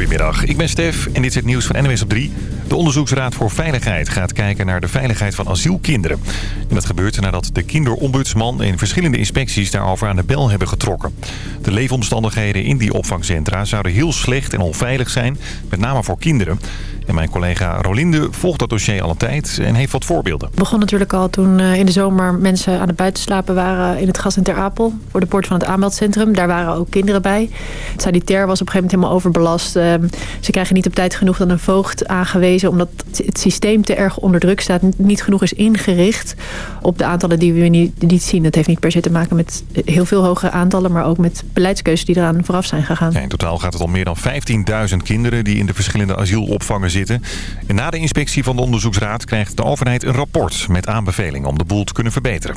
Goedemiddag, ik ben Stef en dit is het nieuws van NWS op 3. De Onderzoeksraad voor Veiligheid gaat kijken naar de veiligheid van asielkinderen. En dat gebeurt nadat de kinderombudsman en verschillende inspecties daarover aan de bel hebben getrokken. De leefomstandigheden in die opvangcentra zouden heel slecht en onveilig zijn, met name voor kinderen. En mijn collega Rolinde volgt dat dossier al een tijd en heeft wat voorbeelden. Het begon natuurlijk al toen eh, in de zomer mensen aan het buitenslapen waren in het gas in Ter Apel. Voor de poort van het aanmeldcentrum. Daar waren ook kinderen bij. Het sanitair was op een gegeven moment helemaal overbelast. Ehm, ze krijgen niet op tijd genoeg dan een voogd aangewezen. Omdat het systeem te erg onder druk staat. Niet genoeg is ingericht op de aantallen die we niet, niet zien. Dat heeft niet per se te maken met heel veel hogere aantallen. Maar ook met beleidskeuzes die eraan vooraf zijn gegaan. Ja, in totaal gaat het om meer dan 15.000 kinderen die in de verschillende asielopvangen zitten. En na de inspectie van de onderzoeksraad krijgt de overheid een rapport met aanbevelingen om de boel te kunnen verbeteren.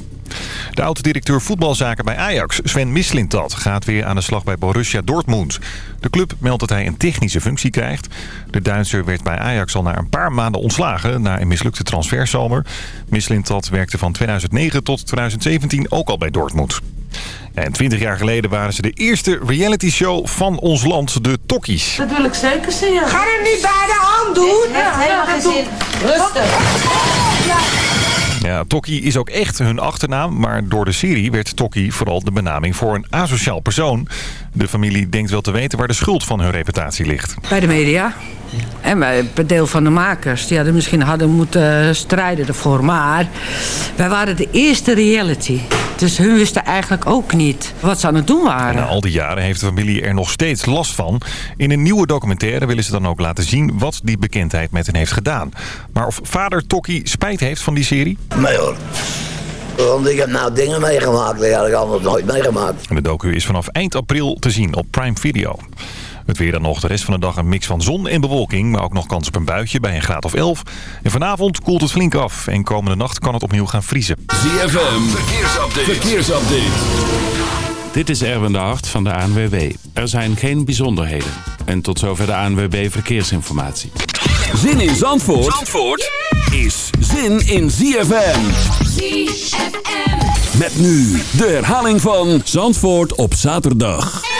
De oud-directeur voetbalzaken bij Ajax, Sven Mislintat, gaat weer aan de slag bij Borussia Dortmund. De club meldt dat hij een technische functie krijgt. De Duitser werd bij Ajax al na een paar maanden ontslagen na een mislukte transferzomer. Mislintat werkte van 2009 tot 2017 ook al bij Dortmund. En 20 jaar geleden waren ze de eerste reality show van ons land, de Tokkies. Dat wil ik zeker zien. Ga hem niet bij de hand doen. Ja, helemaal geen zin. Rustig. Ja, Tokkie is ook echt hun achternaam, maar door de serie werd Tokkie vooral de benaming voor een asociaal persoon. De familie denkt wel te weten waar de schuld van hun reputatie ligt. Bij de media. En bij een deel van de makers. Die hadden misschien hadden moeten strijden ervoor. Maar wij waren de eerste reality. Dus hun wisten eigenlijk ook niet wat ze aan het doen En waren. na al die jaren heeft de familie er nog steeds last van. In een nieuwe documentaire willen ze dan ook laten zien wat die bekendheid met hen heeft gedaan. Maar of vader Tokkie spijt heeft van die serie? Nee hoor. Want ik heb nou dingen meegemaakt die had ik anders nooit meegemaakt. En de docu is vanaf eind april te zien op Prime Video. Het weer dan nog de rest van de dag een mix van zon en bewolking... maar ook nog kans op een buitje bij een graad of 11. En vanavond koelt het flink af en komende nacht kan het opnieuw gaan vriezen. ZFM, verkeersupdate. verkeersupdate. Dit is Erwin de Hart van de ANWB. Er zijn geen bijzonderheden. En tot zover de ANWB Verkeersinformatie. Zin in Zandvoort, Zandvoort is zin in ZFM. ZFM. Met nu de herhaling van Zandvoort op zaterdag.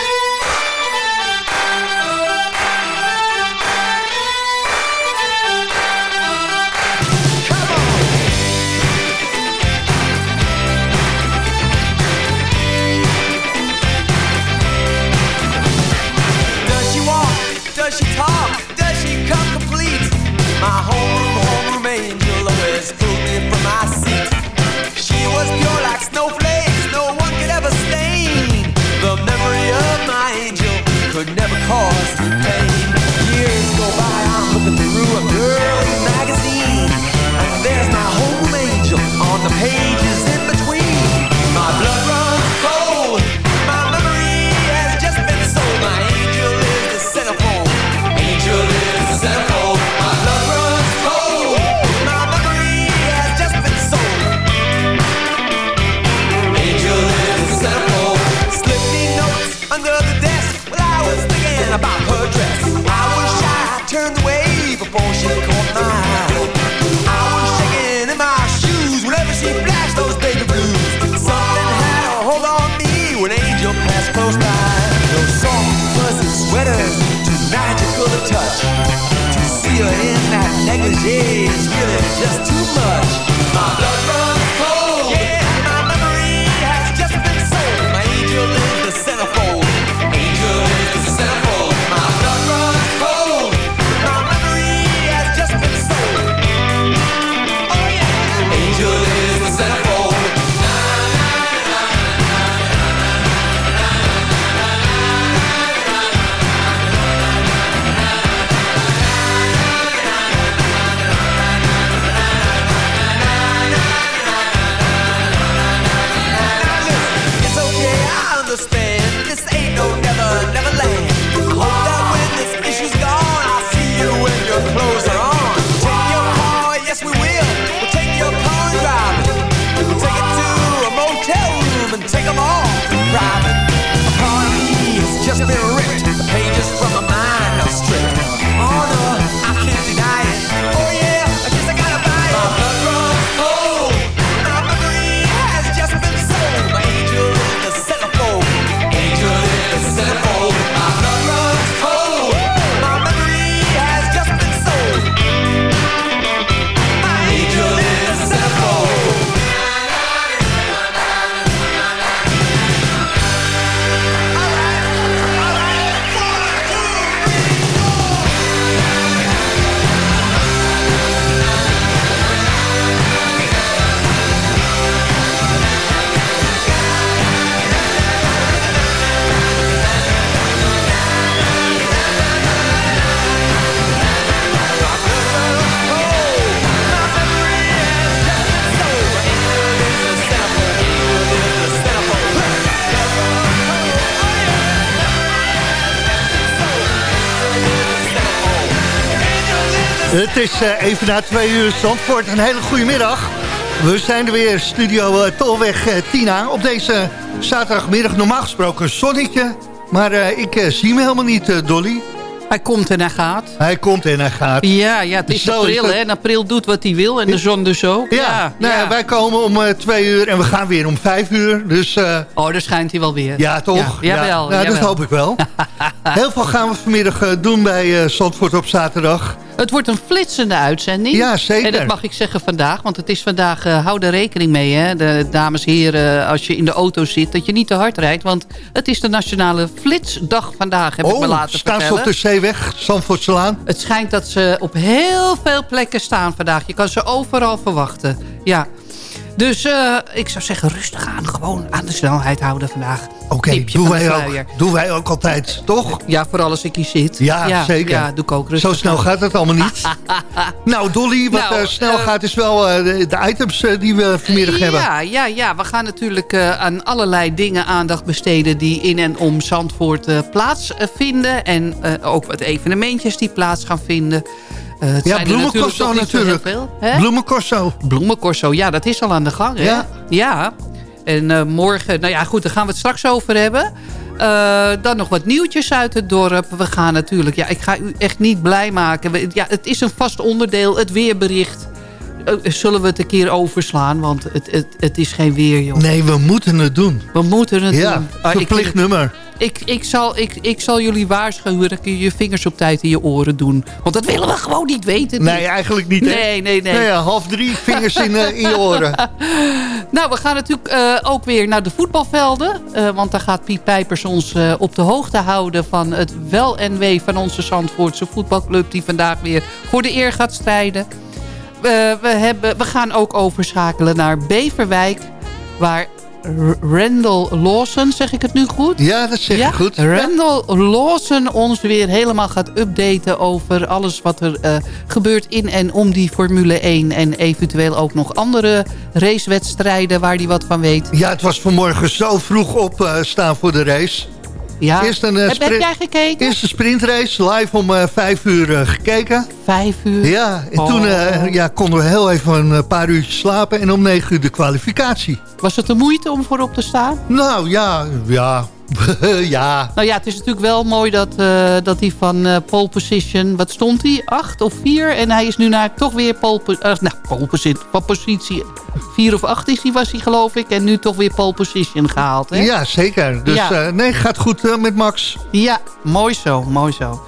Magical to touch. To see her in that negligee is really just too much. My blood runs Het is uh, even na twee uur Zandvoort. Een hele goede middag. We zijn er weer, studio uh, Tolweg uh, Tina. Op deze zaterdagmiddag normaal gesproken een zonnetje. Maar ik zie hem helemaal niet, Dolly. Hij komt en hij gaat. Hij komt en hij gaat. Ja, ja het is Zo april, hè. En april doet wat hij wil en de zon dus ook. Ja, ja, nou ja. wij komen om uh, twee uur en we gaan weer om vijf uur. Dus, uh, oh, daar schijnt hij wel weer. Ja, toch? Ja, jawel, ja. Nou, dat hoop ik wel. Heel veel gaan we vanmiddag uh, doen bij Zandvoort op zaterdag. Het wordt een flitsende uitzending. Ja, zeker. En dat mag ik zeggen vandaag, want het is vandaag, uh, hou er rekening mee, hè, de dames en heren, als je in de auto zit, dat je niet te hard rijdt, want het is de nationale flitsdag vandaag, heb oh, ik me laten staan vertellen. ze op de zeeweg, Zandvoortselaan? Het schijnt dat ze op heel veel plekken staan vandaag. Je kan ze overal verwachten, ja. Dus uh, ik zou zeggen, rustig aan. Gewoon aan de snelheid houden vandaag. Oké, okay, doen, wij ook, doen wij ook altijd, toch? Ja, vooral als ik hier zit. Ja, ja zeker. Ja, doe ik ook rustig Zo snel gaat het allemaal niet. nou, Dolly, wat nou, uh, snel uh, gaat is wel de, de, items die we vanmiddag hebben. Ja, ja, ja. We gaan natuurlijk aan allerlei dingen aandacht besteden... die in en om Zandvoort plaatsvinden. En ook wat evenementjes die plaats gaan vinden... Uh, ja, bloemencorso natuurlijk. natuurlijk. Bloemencorso. Bloemencorso, ja, dat is al aan de gang. Hè? Ja. ja. En uh, morgen, nou ja, goed, daar gaan we het straks over hebben. Uh, dan nog wat nieuwtjes uit het dorp. We gaan natuurlijk, ja, ik ga u echt niet blij maken. Ja, het is een vast onderdeel, het weerbericht. Zullen we het een keer overslaan, want het, het, het is geen weer, joh. Nee, we moeten het doen. We moeten het ja, doen. Ja, verplicht nummer. Ik, ik, zal, ik, ik zal jullie waarschuwen dat je je vingers op tijd in je oren doen. Want dat willen we gewoon niet weten. Nee, eigenlijk niet. Nee, nee, nee. nee ja, half drie vingers in, uh, in je oren. nou, we gaan natuurlijk uh, ook weer naar de voetbalvelden. Uh, want daar gaat Piet Pijpers ons op de hoogte houden van het wel en wee van onze Zandvoortse voetbalclub. Die vandaag weer voor de eer gaat strijden. We, hebben, we gaan ook overschakelen naar Beverwijk. Waar Randall Lawson, zeg ik het nu goed? Ja, dat zeg je goed. Randall Lawson ons weer helemaal gaat updaten over alles wat er uh, gebeurt in en om die Formule 1. En eventueel ook nog andere racewedstrijden waar hij wat van weet. Ja, het was vanmorgen zo vroeg opstaan uh, voor de race. Ja. Eerst een, uh, heb, heb, jij gekeken? Eerst een sprintrace, live om uh, vijf uur uh, gekeken. Vijf uur? Ja, en oh. toen ja, konden we heel even een paar uurtjes slapen en om negen uur de kwalificatie. Was het de moeite om voorop te staan? Nou ja, ja, ja. Nou ja, het is natuurlijk wel mooi dat, uh, dat hij van uh, pole position... Wat stond hij? Acht of vier? En hij is nu naar toch weer pole, uh, nou, pole position, van positie... Vier of acht is hij, was hij geloof ik. En nu toch weer pole position gehaald. Hè? Ja, zeker. Dus ja. nee, gaat goed met Max. Ja, mooi zo, mooi zo.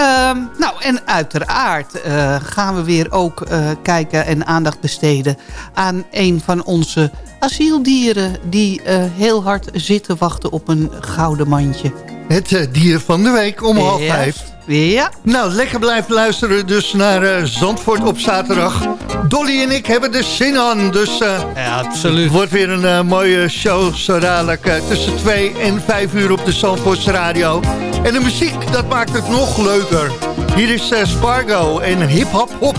Um, nou, en uiteraard uh, gaan we weer ook uh, kijken en aandacht besteden aan een van onze asieldieren die uh, heel hard zitten wachten op een gouden mandje. Het dier van de week om half vijf. Ja. Nou, lekker blijven luisteren dus naar Zandvoort op zaterdag. Dolly en ik hebben er zin aan, dus ja, absoluut. het wordt weer een mooie show zo dadelijk tussen 2 en 5 uur op de Zandvoorts Radio. En de muziek, dat maakt het nog leuker. Hier is Spargo en Hip Hop Hop.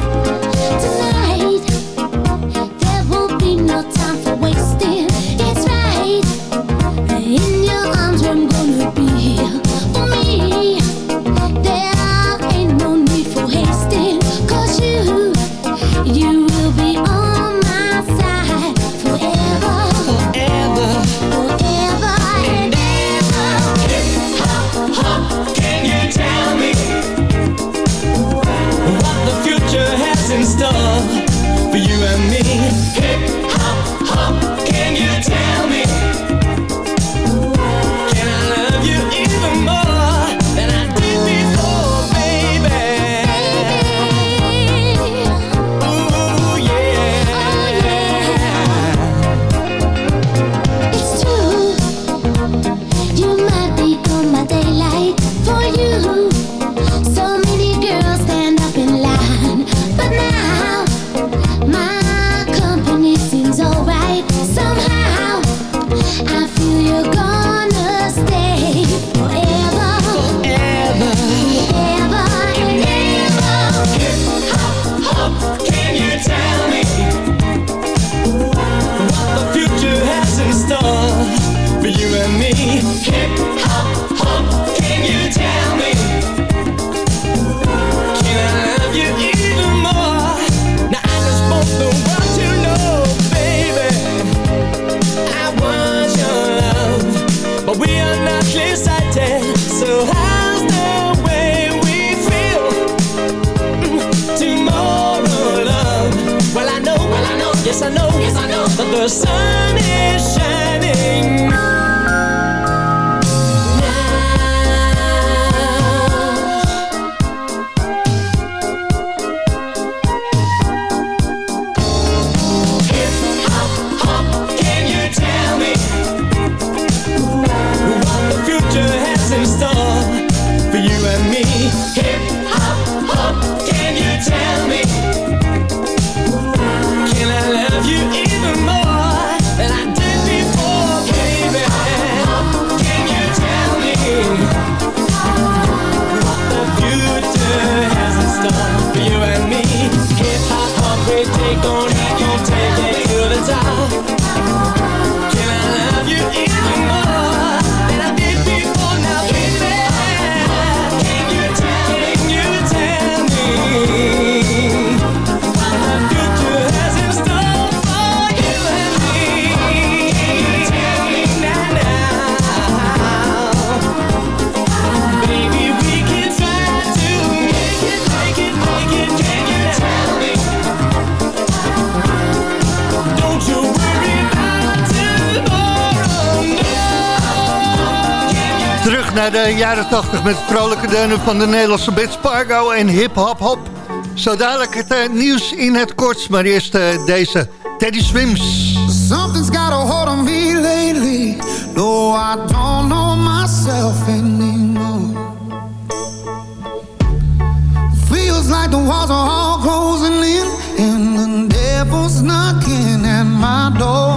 jaren 80 met vrolijke deunen van de Nederlandse band Spargo en Hip Hop Hop. Zo dadelijk het eh, nieuws in het kort, maar eerst eh, deze Teddy Swims. Something's got a hold on me lately, though I don't know myself anymore. Feels like the walls are all closing in, and the devil's knocking at my door.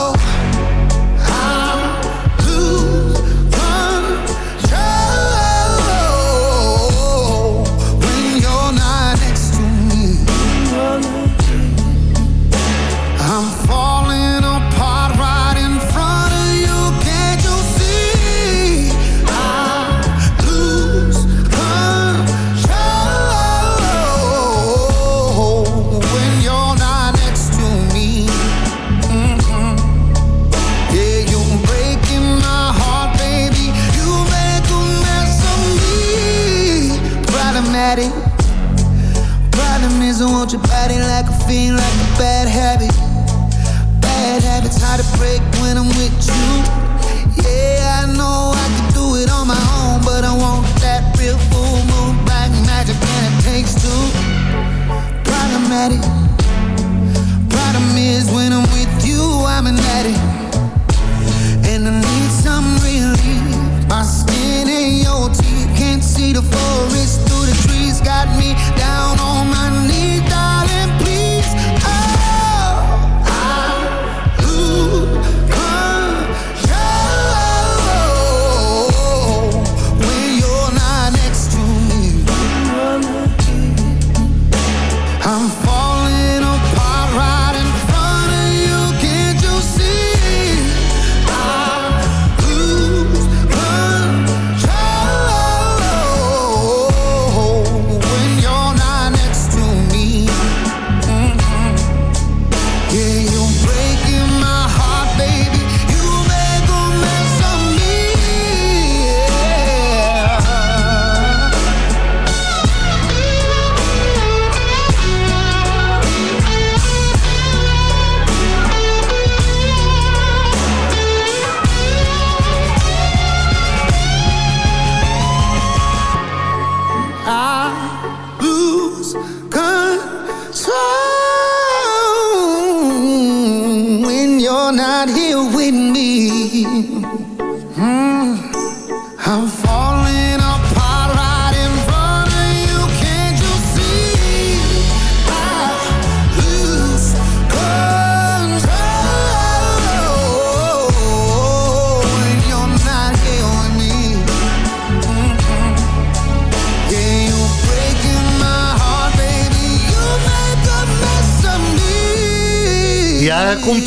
habit. Bad habits, hard to break when I'm with you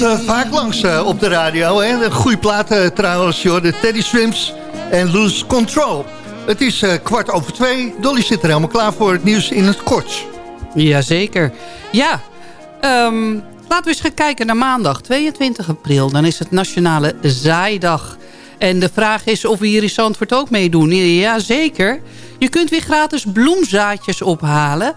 uh, vaak langs eh, op de radio. Hè? Goede plaat eh, trouwens, joh. de Teddy Swims en Lose Control. Het is kwart over twee. Dolly zit er helemaal klaar voor het nieuws in het kort. Jazeker. Ja, ehm, laten we eens gaan kijken naar maandag 22 april. Dan is het Nationale Zaaidag. En de vraag is of we hier in Zandvoort ook meedoen. Jazeker. Je kunt weer gratis bloemzaadjes ophalen...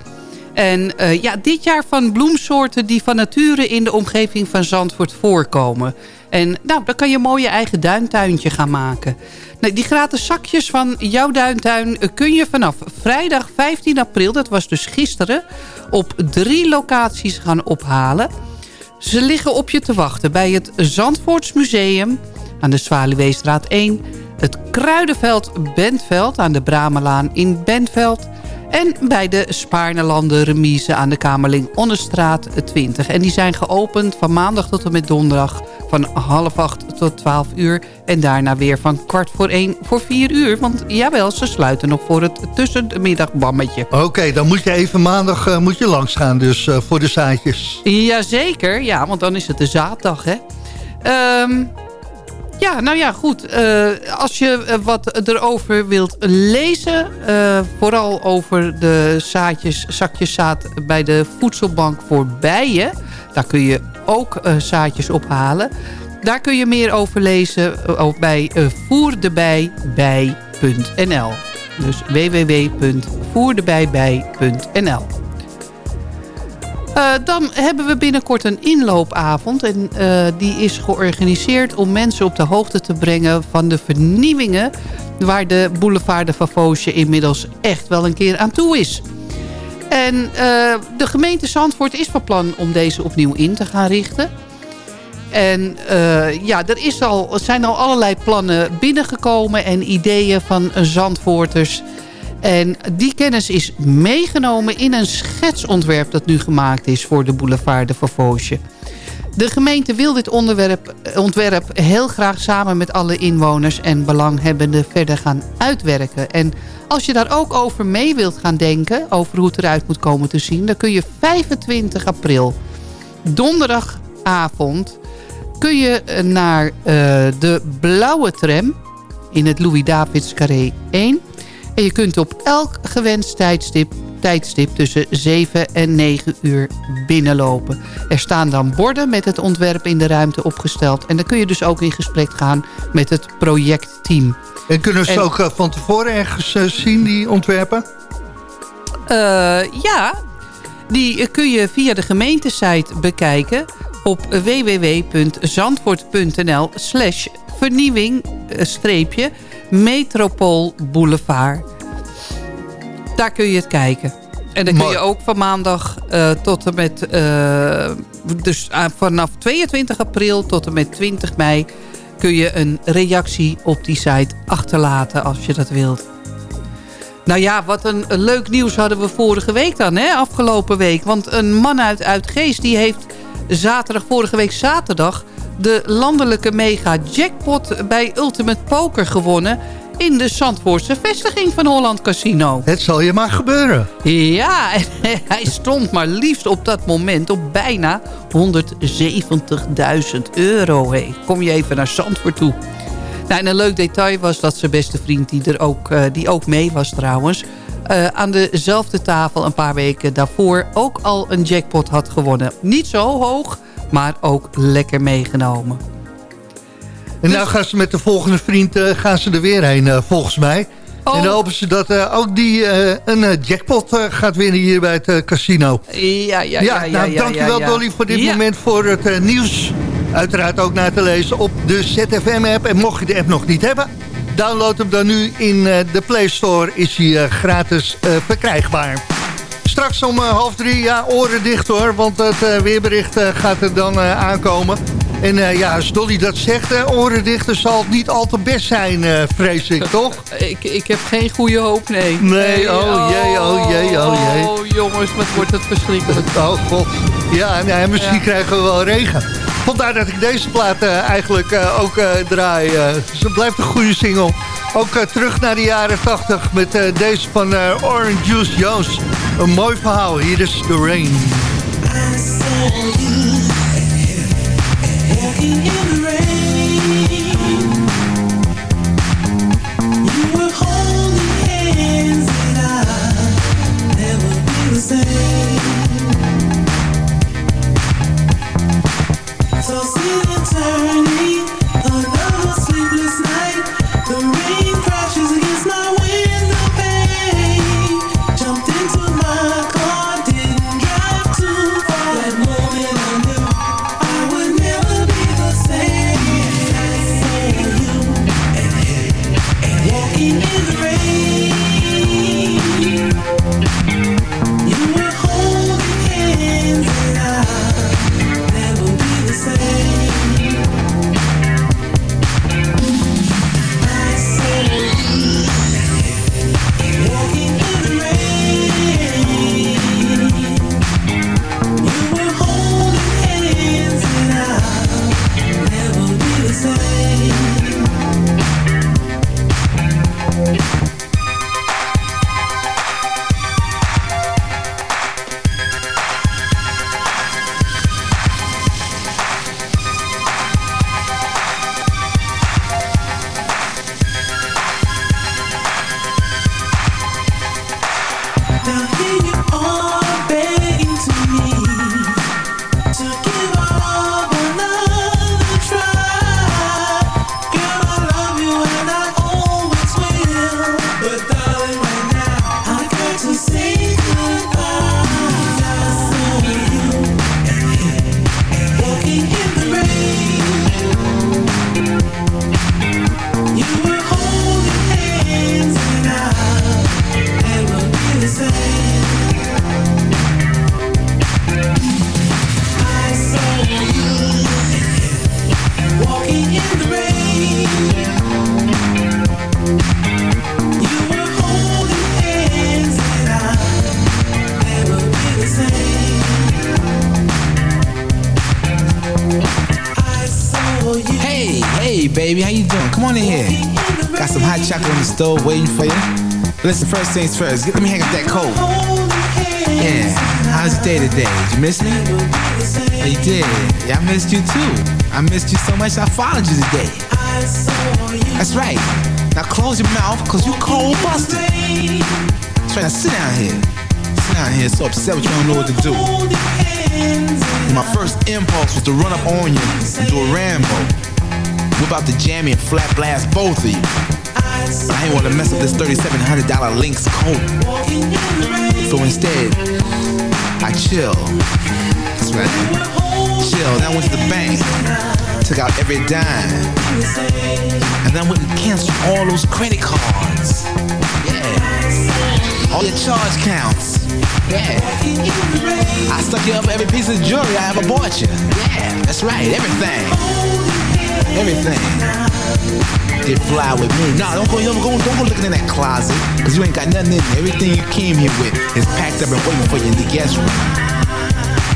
En eh, ja, dit jaar van bloemsoorten die van nature in de omgeving van Zandvoort voorkomen. En nou, dan kan je mooi eigen duintuintje gaan maken. Nou, die gratis zakjes van jouw duintuin kun je vanaf vrijdag 15 april, dat was dus gisteren, op drie locaties gaan ophalen. Ze liggen op je te wachten bij het Zandvoorts Museum aan de Zwaluweestraat 1... het Kruidenveld Bentveld aan de Bramelaan in Bentveld... en bij de Spaarnelanden remise aan de Kamerling Onnestraat 20. En die zijn geopend van maandag tot en met donderdag van half acht tot twaalf uur. En daarna weer van kwart voor één voor vier uur. Want jawel, ze sluiten nog voor het tussenmiddagbammetje. Oké, dan moet je even maandag uh, moet je langs gaan dus uh, voor de zaadjes. Jazeker, ja, want dan is het de zaaddag, hè. Um, ja, nou ja, goed. Uh, als je uh, wat erover wilt lezen... Uh, vooral over de zaadjes, zakjes zaad bij de voedselbank voor bijen... daar kun je ook zaadjes ophalen. Daar kun je meer over lezen bij voerdebijbij.nl. Dus www.voerdebijbij.nl uh, dan hebben we binnenkort een inloopavond. En uh, die is georganiseerd om mensen op de hoogte te brengen van de vernieuwingen... waar de boulevard de Favosje inmiddels echt wel een keer aan toe is. En uh, de gemeente Zandvoort is van plan om deze opnieuw in te gaan richten. En ja, er is al, zijn al allerlei plannen binnengekomen en ideeën van Zandvoorters... En die kennis is meegenomen in een schetsontwerp dat nu gemaakt is voor de boulevard de Vervoosje. De gemeente wil dit onderwerp, eh, ontwerp heel graag samen met alle inwoners en belanghebbenden verder gaan uitwerken. En als je daar ook over mee wilt gaan denken, over hoe het eruit moet komen te zien... dan kun je 25 april, donderdagavond, kun je naar uh, de blauwe tram in het Louis-Davids Carré 1... En je kunt op elk gewenst tijdstip, tijdstip tussen 7 en 9 uur binnenlopen. Er staan dan borden met het ontwerp in de ruimte opgesteld. En dan kun je dus ook in gesprek gaan met het projectteam. En kunnen ze en, ook uh, van tevoren ergens uh, zien, die ontwerpen? Uh, ja, die kun je via de gemeentesite bekijken op www.zandvoort.nl slash vernieuwing streepje Metropool Boulevard. Daar kun je het kijken. En dan kun je ook van maandag uh, tot en met... Uh, dus uh, vanaf 22 april tot en met 20 mei... kun je een reactie op die site achterlaten als je dat wilt. Nou ja, wat een, een leuk nieuws hadden we vorige week dan, hè? afgelopen week. Want een man uit Uitgeest die heeft zaterdag, vorige week zaterdag de landelijke mega jackpot bij Ultimate Poker gewonnen in de Zandvoortse vestiging van Holland Casino. Het zal je maar gebeuren. Ja, en hij stond maar liefst op dat moment op bijna 170.000 euro. Hey, kom je even naar Zandvoort toe. Nou, en een leuk detail was dat zijn beste vriend, die, er ook, uh, die ook mee was trouwens... Uh, aan dezelfde tafel een paar weken daarvoor ook al een jackpot had gewonnen. Niet zo hoog, maar ook lekker meegenomen. En nou gaan ze met de volgende vriend uh, gaan ze er weer heen, uh, volgens mij. Oh. En dan hopen ze dat uh, ook die een jackpot gaat winnen hier bij het casino. Ja, ja, ja. ja, nou, ja dankjewel ja, Dolly voor dit moment voor het nieuws. Uiteraard ook naar te lezen op de ZFM-app. En mocht je de app nog niet hebben, download hem dan nu in de Play Store. Is hij gratis verkrijgbaar. Straks om uh, half drie, ja, oren dicht hoor, want het uh, weerbericht uh, gaat er dan aankomen. En ja, als Dolly dat zegt, oren dicht, zal het niet al te best zijn, vrees ik, toch? Ik, ik heb geen goede hoop, nee. Nee, oh jee, oh jee, oh jee. Oh jongens, wat wordt het verschrikkelijk. Oh god. Ja, misschien ja. krijgen we wel regen. Vandaar dat ik deze plaat eigenlijk ook draai. dus het blijft een goede single. Ook terug naar de jaren 80 met deze van Orange Juice Jones. Een mooi verhaal. Hier is The Rain. Same stove waiting for you. Listen, first things first, get, let me hang up that coat. Yeah, how's your day today? Did you miss me? You did. Yeah, I missed you too. I missed you so much I followed you today. That's right. Now close your mouth, cause you cold busted. That's right, now sit down here. Sit down here, so upset with you don't know what to do. My first impulse was to run up on you and do a Rambo. Whip out the jammy and flat blast both of you. I ain't want to mess up this $3,700 Lynx coat. So instead, I chill. That's right. Chill. Then I went to the bank. Took out every dime. And then went and canceled all those credit cards. Yeah. All your charge counts. Yeah. I stuck you up every piece of jewelry I ever bought you. Yeah, that's right. Everything. Everything. Did fly with me. Nah, don't go, don't go, don't go looking in that closet. Cause you ain't got nothing in. Everything you came here with is packed up and waiting for you in the guest room.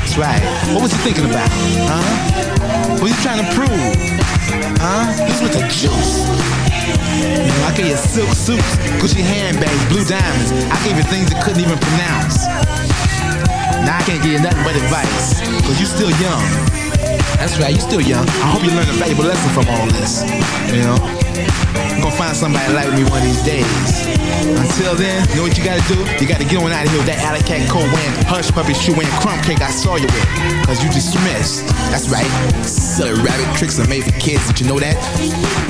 That's right. What was you thinking about? Huh? What you trying to prove? Huh? This with the juice. You know, I gave you silk suits, Gucci handbags, blue diamonds. I gave you things you couldn't even pronounce. Now I can't give you nothing but advice, cause you still young. That's right, you still young. I hope you learn a valuable lesson from all this. You know? Gonna find somebody like me one of these days. Until then, you know what you gotta do? You gotta get on out of here with that alley cat coat wearing, hush puppy shoe wearing, crumb cake I saw you with. Cause you dismissed. That's right. Silly rabbit tricks are made for kids. Did you know that?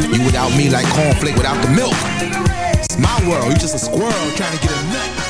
You without me like cornflake without the milk. It's my world. You just a squirrel trying to get a nut.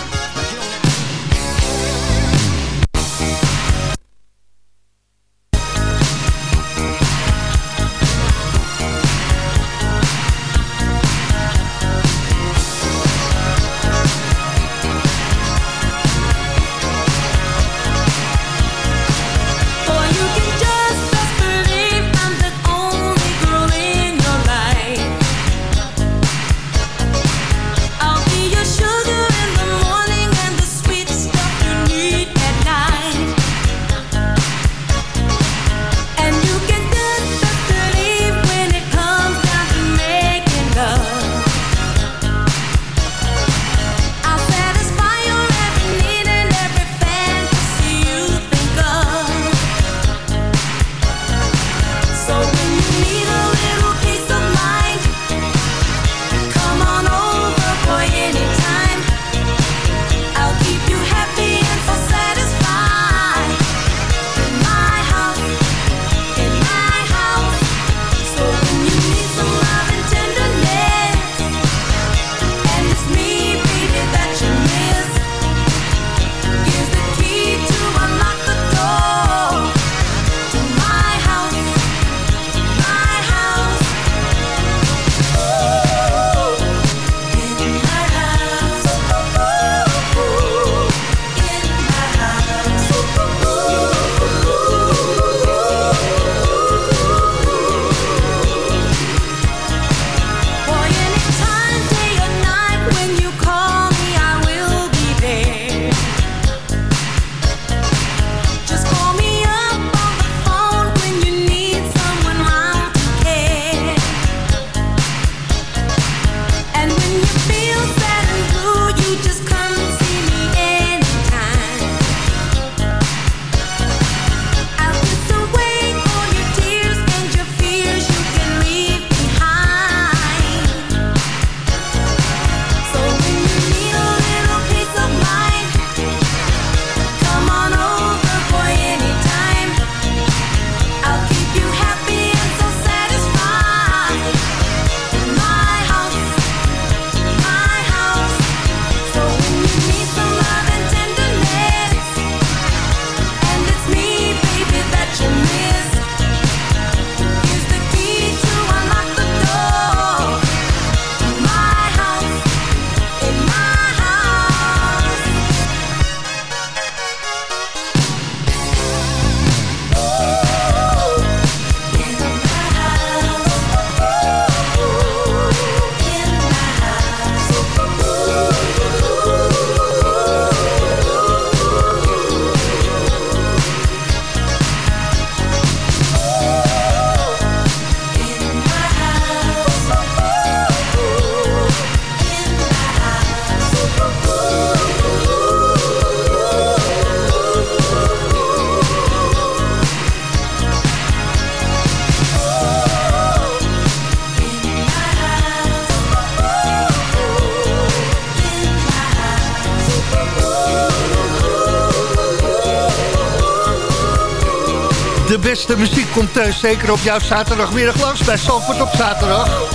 Komt uh, zeker op jouw zaterdagmiddag langs bij Zandvoort op zaterdag.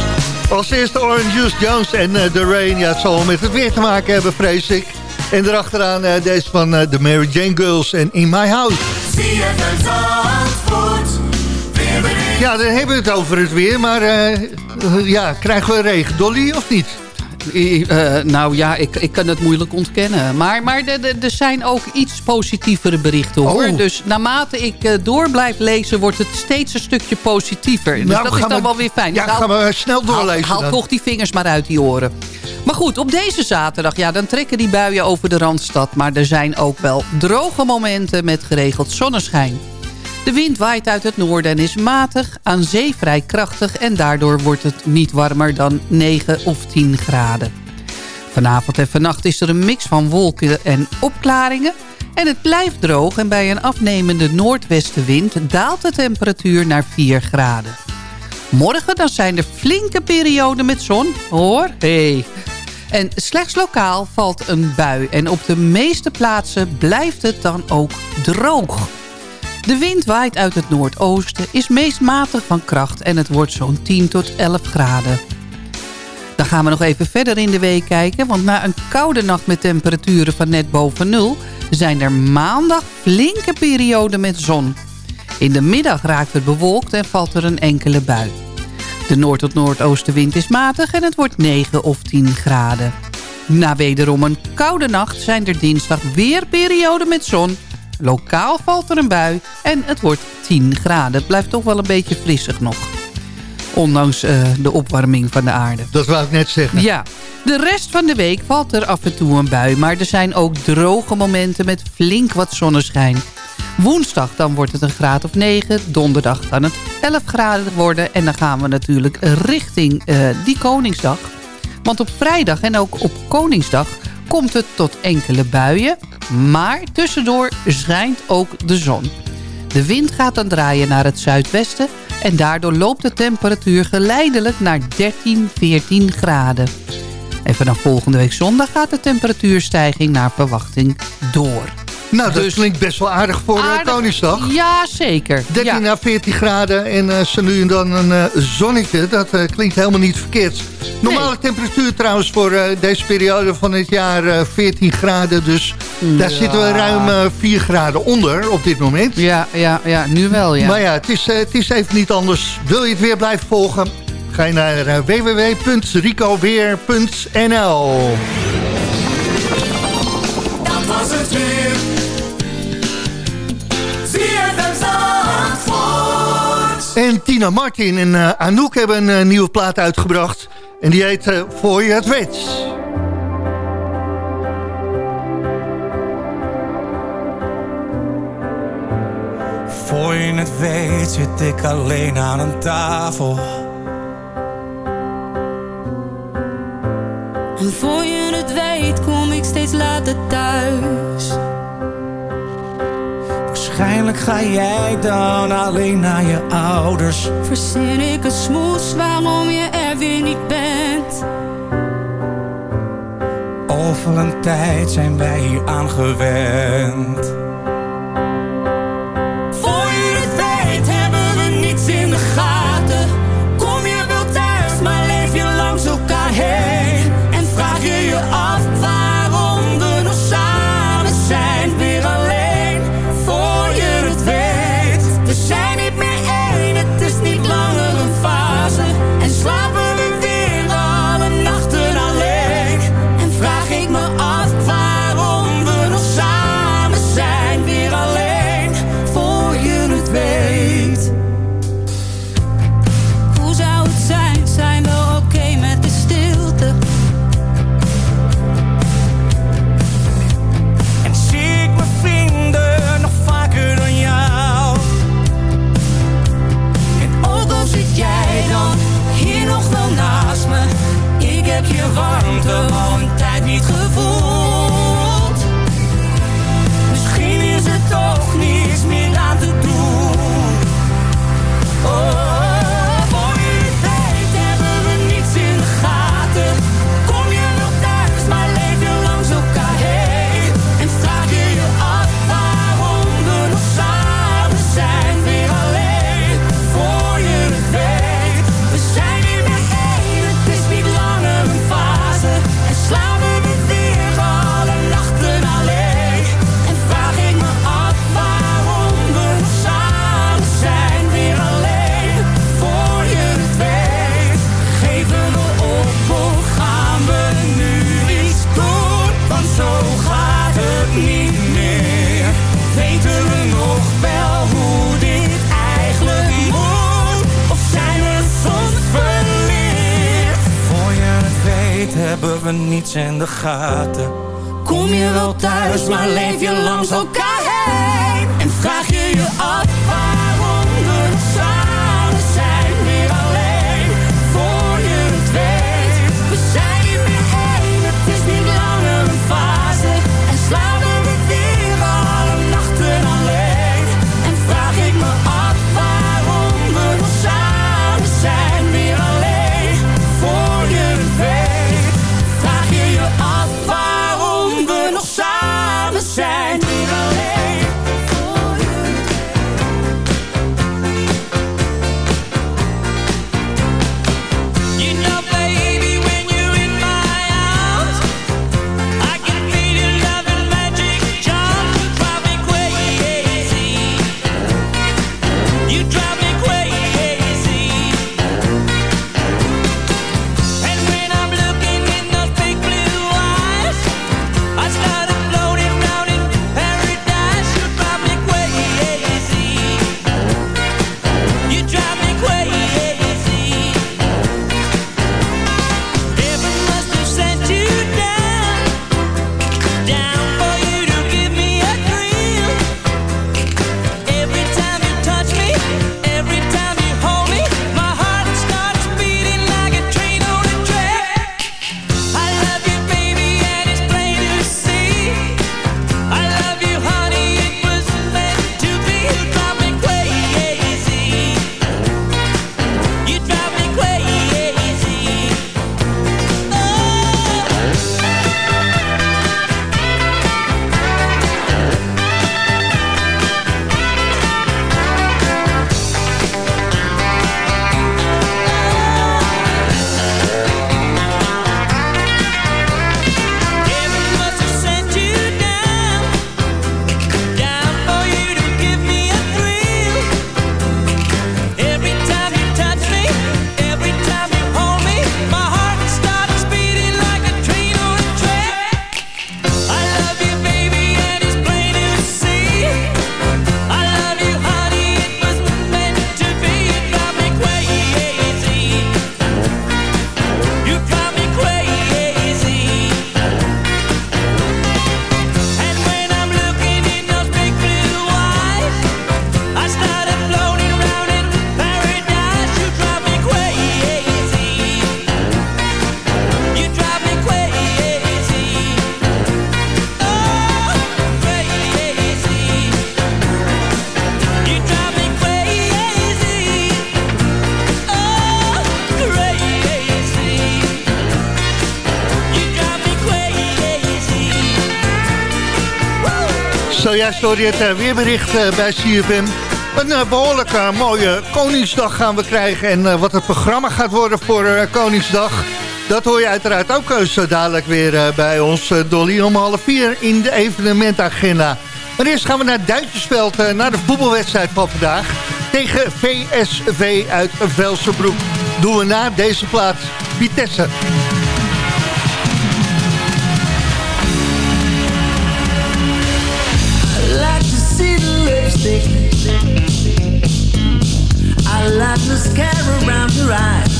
Als eerste Orange Juice Jones en uh, The Rain. Ja, het zal met het weer te maken hebben, vrees ik. En erachteraan uh, deze van de Mary Jane Girls en In My House. Ja, dan hebben we het over het weer. Maar ja, krijgen we regen, Dolly, of niet? Uh, nou ja, ik, ik kan het moeilijk ontkennen. Maar, maar er zijn ook iets positievere berichten hoor. Oh. Dus naarmate ik uh, door blijf lezen, wordt het steeds een stukje positiever. Dus nou, dat is dan we, wel weer fijn. Ja, dus gaan we snel doorlezen. Haal, haal toch die vingers maar uit die oren. Maar goed, op deze zaterdag, ja, dan trekken die buien over de Randstad. Maar er zijn ook wel droge momenten met geregeld zonneschijn. De wind waait uit het noorden en is matig, aan zee vrij krachtig... en daardoor wordt het niet warmer dan 9 of 10 graden. Vanavond en vannacht is er een mix van wolken en opklaringen... en het blijft droog en bij een afnemende noordwestenwind... daalt de temperatuur naar 4 graden. Morgen dan zijn er flinke perioden met zon, hoor. Hey. En slechts lokaal valt een bui en op de meeste plaatsen blijft het dan ook droog. De wind waait uit het noordoosten, is meest matig van kracht en het wordt zo'n 10 tot 11 graden. Dan gaan we nog even verder in de week kijken, want na een koude nacht met temperaturen van net boven nul... zijn er maandag flinke perioden met zon. In de middag raakt het bewolkt en valt er een enkele bui. De noord- tot noordoostenwind is matig en het wordt 9 of 10 graden. Na wederom een koude nacht zijn er dinsdag weer perioden met zon Lokaal valt er een bui en het wordt 10 graden. Het blijft toch wel een beetje frissig nog. Ondanks uh, de opwarming van de aarde. Dat wou ik net zeggen. Ja. De rest van de week valt er af en toe een bui. Maar er zijn ook droge momenten met flink wat zonneschijn. Woensdag dan wordt het een graad of 9. Donderdag kan het 11 graden worden. En dan gaan we natuurlijk richting uh, die Koningsdag. Want op vrijdag en ook op Koningsdag komt het tot enkele buien. Maar tussendoor schijnt ook de zon. De wind gaat dan draaien naar het zuidwesten... en daardoor loopt de temperatuur geleidelijk naar 13, 14 graden. En vanaf volgende week zondag gaat de temperatuurstijging naar verwachting door. Nou, dat dus, klinkt best wel aardig voor eh, aardig, Koningsdag. Ja, zeker. 13 ja. naar 14 graden en uh, zo nu en dan een uh, zonnetje. Dat uh, klinkt helemaal niet verkeerd. Normale nee. temperatuur trouwens voor deze periode van het jaar 14 graden. Dus ja. daar zitten we ruim 4 graden onder op dit moment. Ja, ja, ja nu wel, ja. Maar ja, het is, het is even niet anders. Wil je het weer blijven volgen? Ga je naar www.ricoweer.nl Dat was het weer. Martin en uh, Anouk hebben een uh, nieuwe plaat uitgebracht. En die heet uh, Voor je het weet. Voor je het weet zit ik alleen aan een tafel. En voor je het weet kom ik steeds later thuis. Waarschijnlijk ga jij dan alleen naar je ouders. Verzin ik een smoes waarom je er weer niet bent. Over een tijd zijn wij hier aangewend. niets in de gaten. Kom je wel thuis, maar leef je langs elkaar heen. En vraag je zojuist hoorde je het eh, weerbericht eh, bij CFM. Een eh, behoorlijk mooie Koningsdag gaan we krijgen. En wat het programma gaat worden voor Koningsdag... dat hoor je uiteraard ook zo dadelijk weer bij ons. Dolly om half vier in de evenementagenda. Maar eerst gaan we naar Duitsersveld, naar de voetbalwedstrijd van vandaag. Tegen VSV uit Velsenbroek. Doen we na deze plaats Vitesse. mascara around her eyes.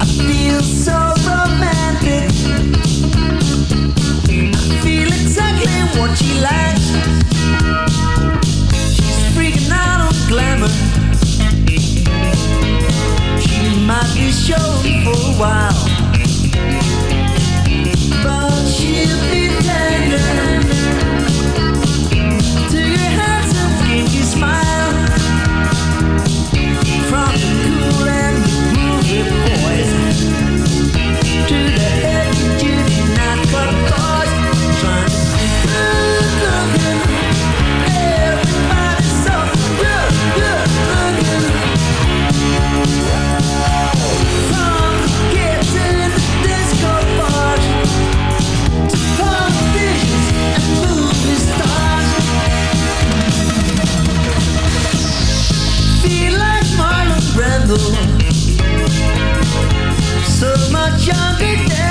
I feel so romantic. I feel exactly what she likes. She's freaking out on glamour. She might be for a while, but she'll be. younger days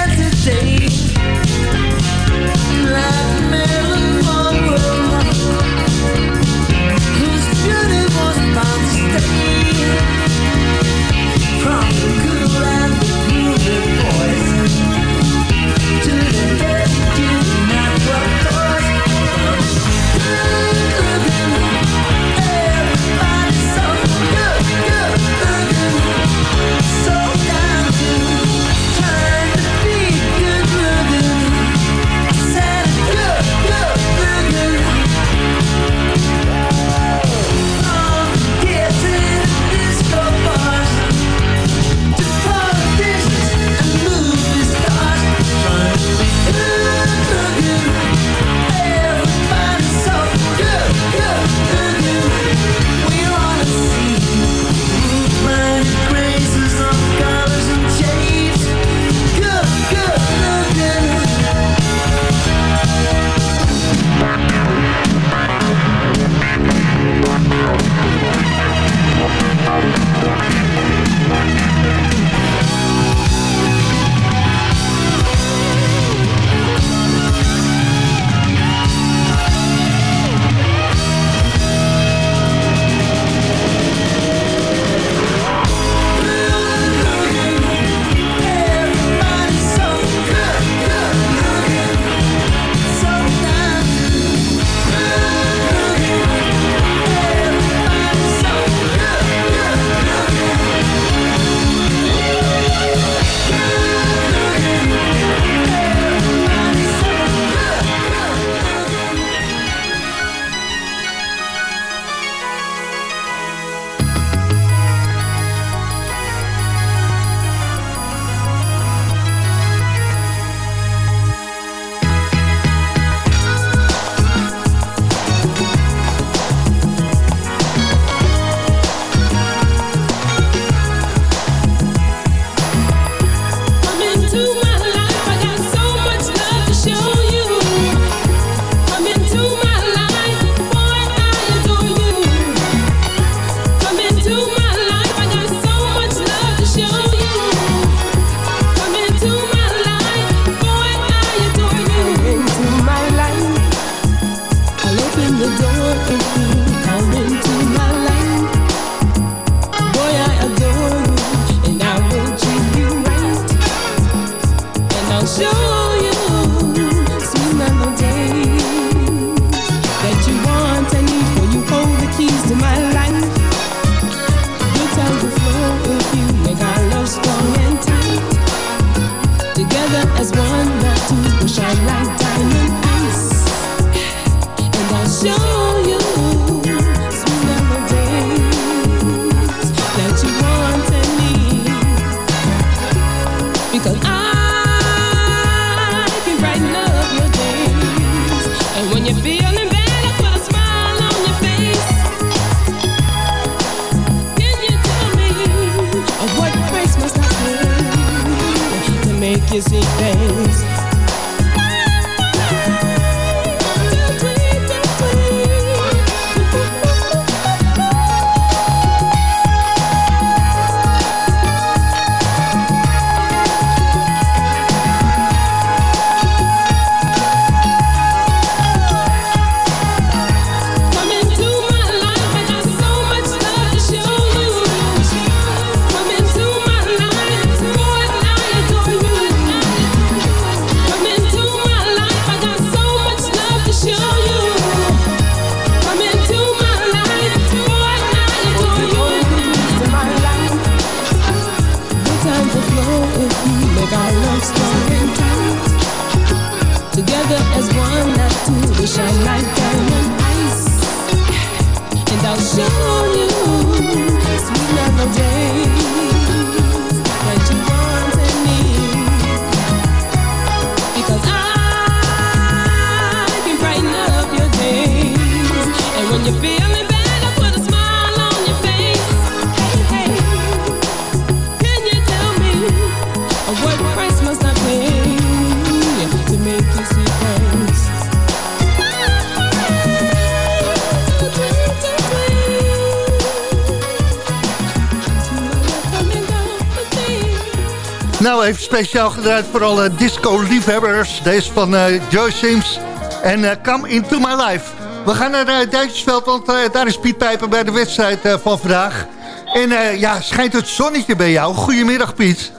speciaal gedraaid voor alle disco-liefhebbers. Deze van eh Joy Sims en eh, Come Into My Life. We gaan naar uh, Duitsersveld, want eh, daar is Piet Pijper bij de wedstrijd eh, van vandaag. En eh, ja, schijnt het zonnetje bij jou. Goedemiddag Piet.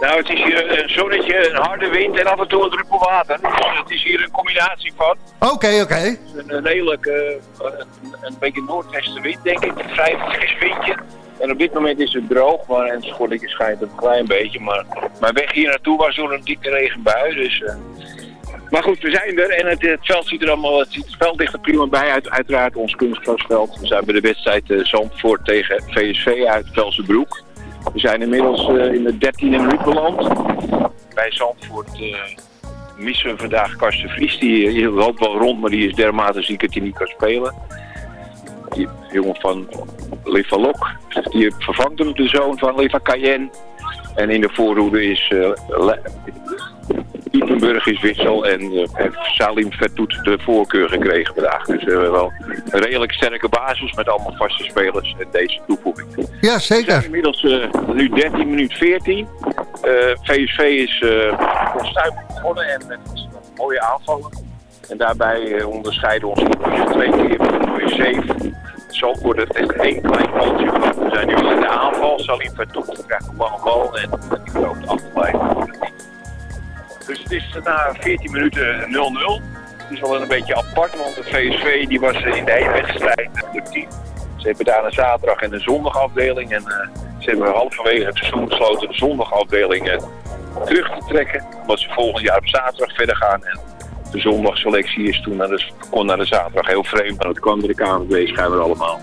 Nou, het is hier een zonnetje, een harde wind en af en toe een druppel water. Dus het is hier een combinatie van. Oké, oké. Een, een redelijk, eh, een, een beetje noordwestenwind, denk ik. Een vrij fris windje. En op dit moment is het droog, maar en het schotje schijnt een klein beetje. Maar mijn weg hier naartoe was door een dikke regenbui, dus... eh, maar goed, we zijn er en het, veld ziet er allemaal, het, het veld ligt er prima bij, uit, uiteraard ons kunstgrasveld. We zijn bij de wedstrijd eh, Zandvoort tegen VSV uit Velsenbroek. We zijn inmiddels eh, in de 13e minuut beland. Bij Zandvoort missen we vandaag Karsten Vries. Die, die loopt wel rond, maar die is dermate ziek dat hij niet kan spelen. Die jongen van Leva Lok, die vervangt hem, de zoon van Leva Cayenne. En in de voorhoede is eh Ippenburg is wissel en heeft Salim Vertoet de voorkeur gekregen vandaag. Dus we hebben wel een redelijk sterke basis met allemaal vaste spelers en deze toevoeging. Ja, We zijn zeker. inmiddels eh, nu 13 minuut 14. Eh, VSV is uh, onstuimig begonnen en met mooie aanvallen. En daarbij onderscheiden ons twee keer van een mooie Zo wordt het echt één klein. Maar we zijn nu in de aanval. Salim Vertoet krijgt een bal en die loopt af te blijven. Dus het is na 14 minuten 0-0. Het is wel een beetje apart, want de VSV die was in de hele wedstrijd productief. Ze hebben daar een zaterdag en een zondagafdeling. En eh, ze hebben halverwege het seizoen besloten de zondagafdeling eh, terug te trekken. Omdat ze volgend jaar op zaterdag verder gaan. En de zondagselectie is toen naar de, kon naar de zaterdag heel vreemd. Maar dat kwam door de KNVB schijnbaar allemaal.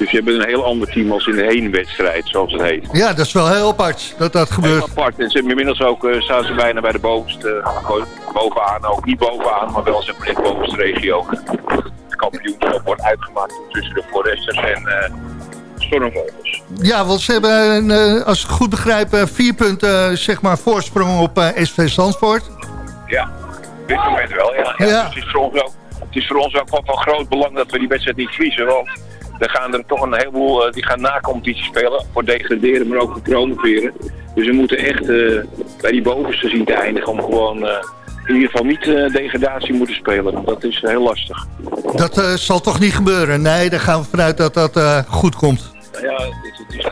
Dus je hebt een heel ander team als in de heenwedstrijd, zoals het heet. Ja, dat is wel heel apart dat dat gebeurt. Heel apart. En ze inmiddels ook, eh, staan ze bijna bij de bovenste, eh, bovenaan, ook niet bovenaan, maar wel zeg maar in de bovenste regio. Het kampioenschap wordt uitgemaakt tussen de Foresters en eh Stormvogels. Ja, want ze hebben, een, eh, als ik het goed begrijp, vier punten zeg maar, voorsprong op SV Zandvoort. Ja, dit moment wel, ja. ja. Ja. Dus het, is voor ons ook, het is voor ons ook wel van groot belang dat we die wedstrijd niet verliezen. Want er gaan er toch een heleboel, eh, die gaan na competitie spelen. Voor degraderen, maar ook voor promoveren. Dus we moeten echt eh, bij die bovenste zien te eindigen om gewoon eh, in ieder geval niet degradatie moeten spelen. Dat is heel lastig. Dat zal toch niet gebeuren? Nee, daar gaan we vanuit dat dat goed komt. Ja, het, het is,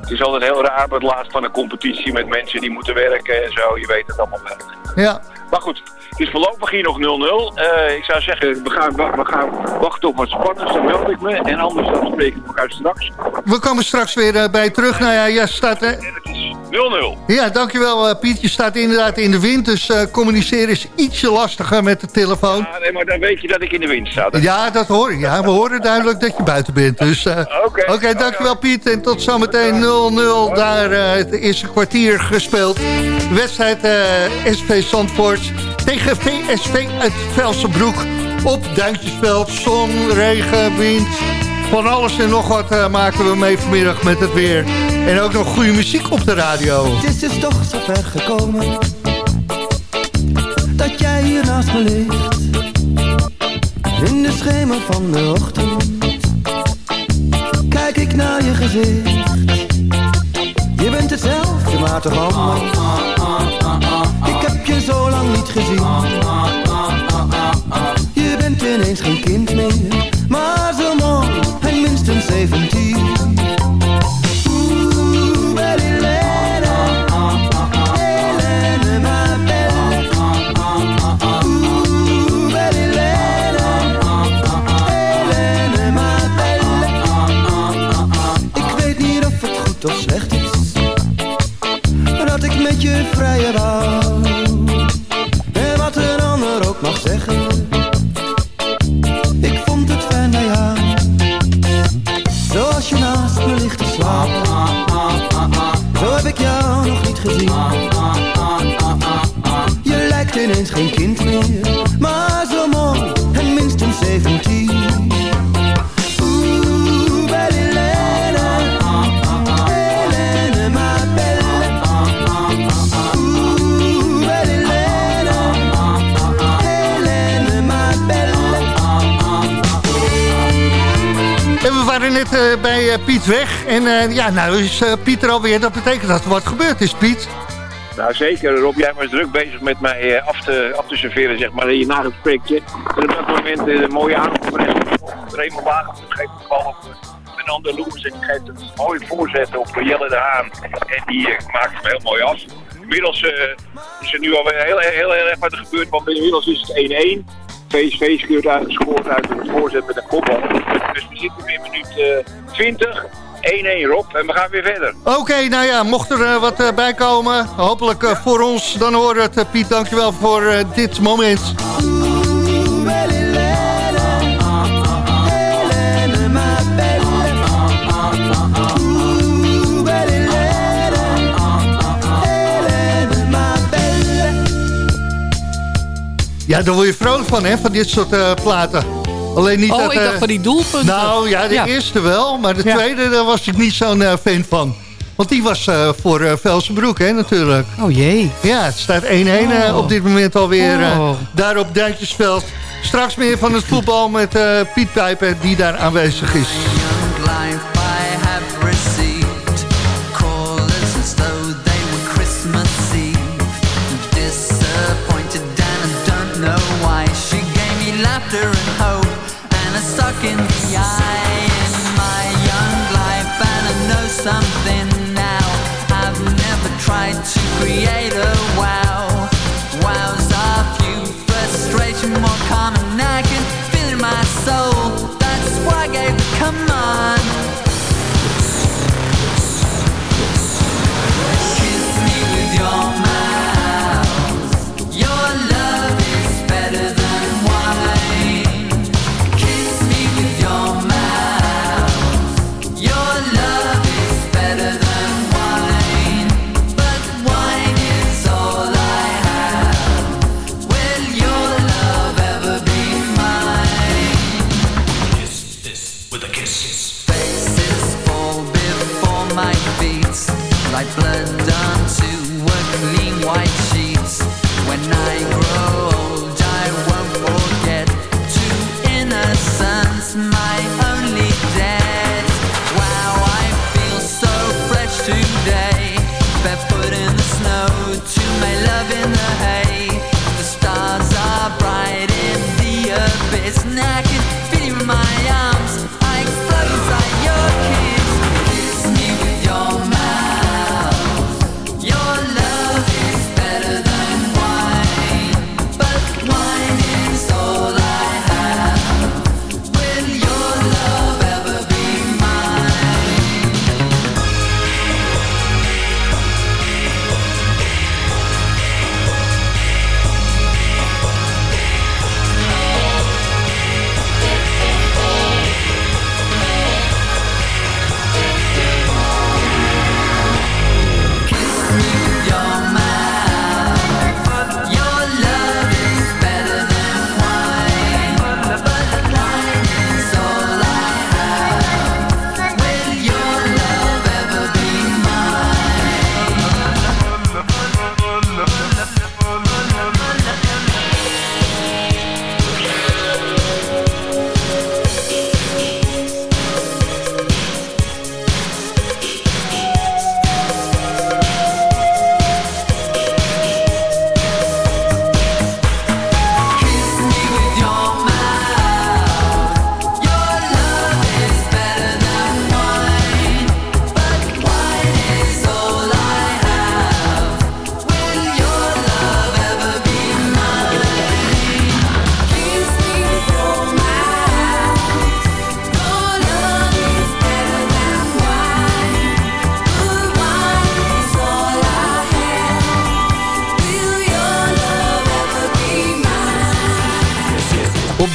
het is altijd heel raar het laatst van een competitie met mensen die moeten werken en zo. Je weet het allemaal wel. Ja, Maar goed, Het is voorlopig hier nog 0-0. Eh, ik zou zeggen, we gaan, we gaan wachten op wat spannends, dan meld ik me. En anders dan spreken we elkaar straks. We komen straks weer eh, bij terug. Nou ja, je staat... eh, 0-0. ja, dankjewel eh, Piet. Je staat inderdaad in de wind, dus eh, communiceren is ietsje lastiger met de telefoon. Ja, nee, maar dan weet je dat ik in de wind sta. Dat- Ja, dat hoor ik. Ja, we horen duidelijk dat je buiten bent. Dus, eh, Oké, dankjewel Piet. En tot zometeen 0-0. Daar eh, het eerste kwartier gespeeld. Wedstrijd SV Zandvoort tegen VSV uit Velsenbroek. Op Duintjesveld, zon, regen, wind. Van alles en nog wat eh, maken we mee vanmiddag met het weer. En ook nog goede muziek op de radio. Het is dus toch zo ver gekomen Dat jij hier naast me ligt In de schemer van de ochtend Kijk ik naar je gezicht Je bent hetzelfde, maar toch anders Ik heb je zo lang niet gezien Je bent ineens geen kind meer Maar 17 waren net eh, bij eh, Piet weg. En eh, ja, nou is Piet er alweer. Dat betekent dat er wat gebeurd is, Piet. Nou zeker, Rob, jij was druk bezig met mij af, te, af te serveren, zeg maar, je nagesprekje. En op dat moment een mooie aankomst. Raymond Wagens geeft de bal op Fernando Lewis en die geeft een mooie voorzet op Jelle de Haan. En die maakt hem heel mooi af. Inmiddels is er nu alweer heel, heel, heel erg wat er gebeurt, want inmiddels is het 1-1. VSV scoort uit, scoort uit het voorzet met een kopbal. Dus we zitten weer in minuut eh, 20. 1-1 Rob en we gaan weer verder. Oké, nou ja, mocht er eh, wat eh, bij komen, hopelijk eh, voor ons, dan horen we het. Eh, Piet, dankjewel voor eh, dit moment. Ja, daar word je vrolijk van, hè, van dit soort eh, platen. Alleen niet Oh, dat, ik eh, dacht van die doelpunten. Nou ja, de Ja. eerste wel, maar de Ja. tweede, daar was ik niet zo'n eh, fan van. Want die was eh, voor eh Velsenbroek, hè, natuurlijk. Oh jee. Ja, het staat 1-1 eh, Oh. op dit moment alweer eh, Oh. daar op Duintjesveld. Straks meer van het voetbal met eh, Piet Pijper, die daar aanwezig is.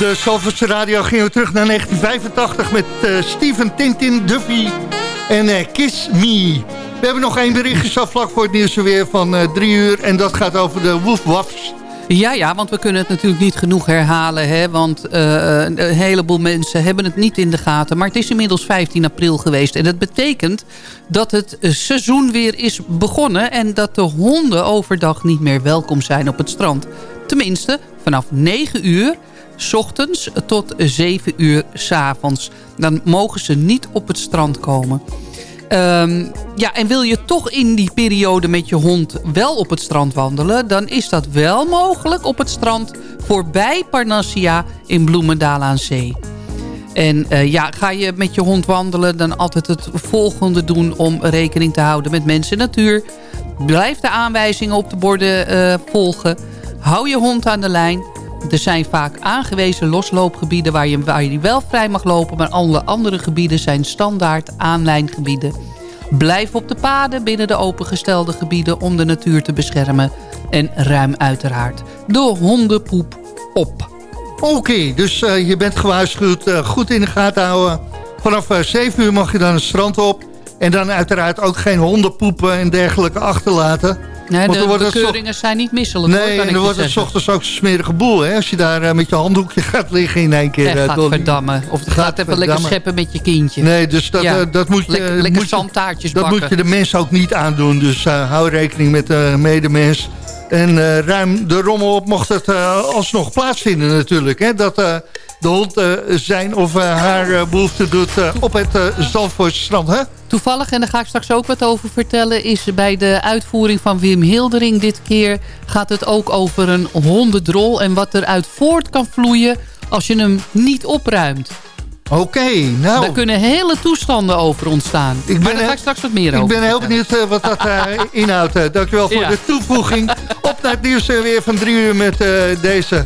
De Zalvoortse Radio gingen we terug naar 1985 met eh, Steven Tintin Duffy en eh, Kiss Me. We hebben nog één berichtje zo vlak voor het nieuws weer van eh, drie uur. En dat gaat over de Woofwaffs. Ja, ja, want we kunnen het natuurlijk niet genoeg herhalen. Hè, want een heleboel mensen hebben het niet in de gaten. Maar het is inmiddels 15 april geweest. En dat betekent dat het seizoen weer is begonnen. En dat de honden overdag niet meer welkom zijn op het strand. Tenminste, vanaf 9 uur... S ochtends tot 7 uur s avonds. Dan mogen ze niet op het strand komen. Ehm, ja, en wil je toch in die periode met je hond wel op het strand wandelen... dan is dat wel mogelijk op het strand voorbij Parnassia in Bloemendaal aan Zee. En eh, ja, ga je met je hond wandelen... dan altijd het volgende doen om rekening te houden met mensen en natuur. Blijf de aanwijzingen op de borden eh, volgen. Hou je hond aan de lijn. Er zijn vaak aangewezen losloopgebieden waar je, waar wel vrij mag lopen... maar alle andere gebieden zijn standaard aanlijngebieden. Blijf op de paden binnen de opengestelde gebieden om de natuur te beschermen. En ruim uiteraard de hondenpoep op. Oké, dus eh, je bent gewaarschuwd. eh, goed in de gaten houden. Vanaf eh, 7 uur mag je dan het strand op. En dan uiteraard ook geen hondenpoepen en dergelijke achterlaten. Nee, Want de bekeuringen zijn niet misselijk. hoor, Nee, kan en dan je wordt het ochtends ook een smerige boel. Hè? Als je daar eh, met je handdoekje gaat liggen in één keer. En eh, gaat verdammen. Of het gaat even lekker scheppen met je kindje. Nee, dus dat, Ja. eh, dat moet je... Lekker, lekker moet je- zandtaartjes Dat bakken. moet je de mensen ook niet aandoen. Dus hou rekening met de medemens. En ruim de rommel op mocht het alsnog plaatsvinden natuurlijk. Hè? Dat de hond zijn of haar eh, behoefte doet op het uh, Zandvoortse strand. Hè? Toevallig, en daar ga ik straks ook wat over vertellen... is bij de uitvoering van Wim Hildering dit keer... gaat het ook over een hondendrol... en wat eruit voort kan vloeien als je hem niet opruimt. Oké, nou... Daar kunnen hele toestanden over ontstaan. Ik maar ben, daar ga ik straks wat meer Ik over ben heel benieuwd eh, wat dat eh, inhoudt. eh. dankjewel voor Ja. de toevoeging. Op naar het nieuws weer van drie uur met deze.